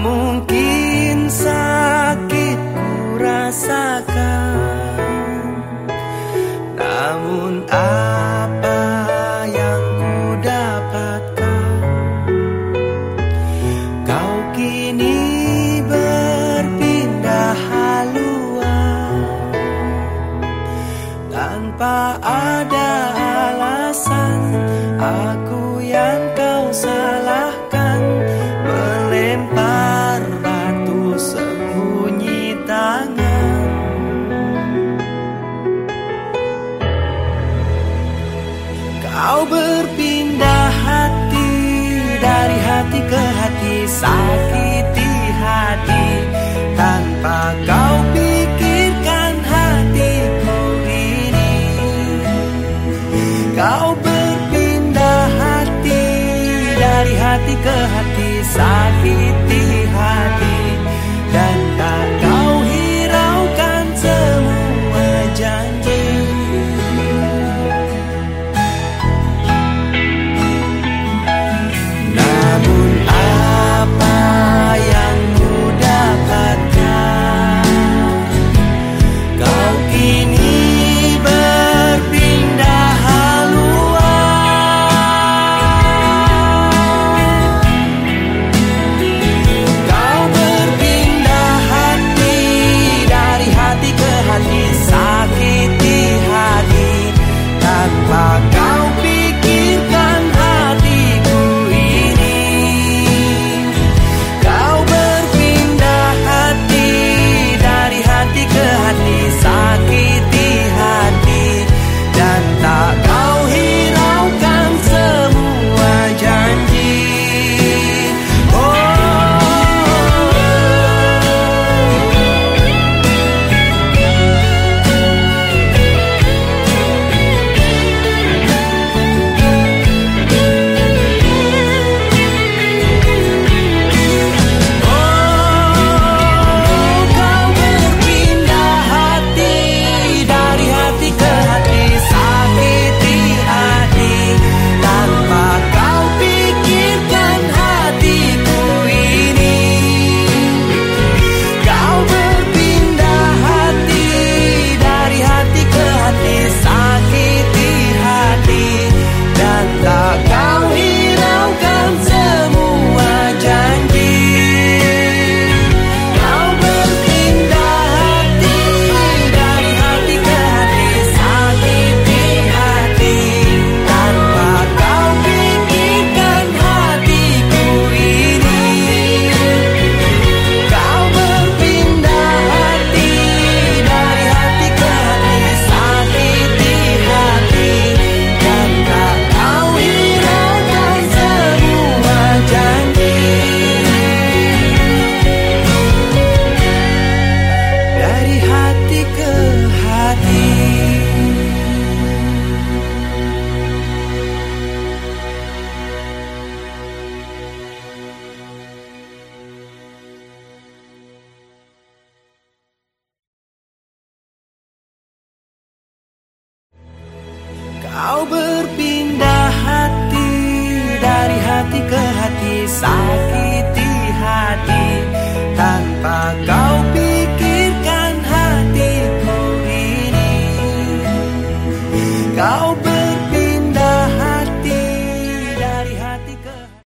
mungkin sakit ku rasakan. Namun apa yang ku dapatkan Kau kini berpindah haluan. Tanpa ada alasan Aku yang kau salah Kau berpindah hati dari hati ke hati sakiti hati. Tanpa kau pikirkan hatiku ini. Kau berpindah hati dari hati ke hati sakiti Kau berpindah hati dari hati ke hati sakiti hati. Tanpa kau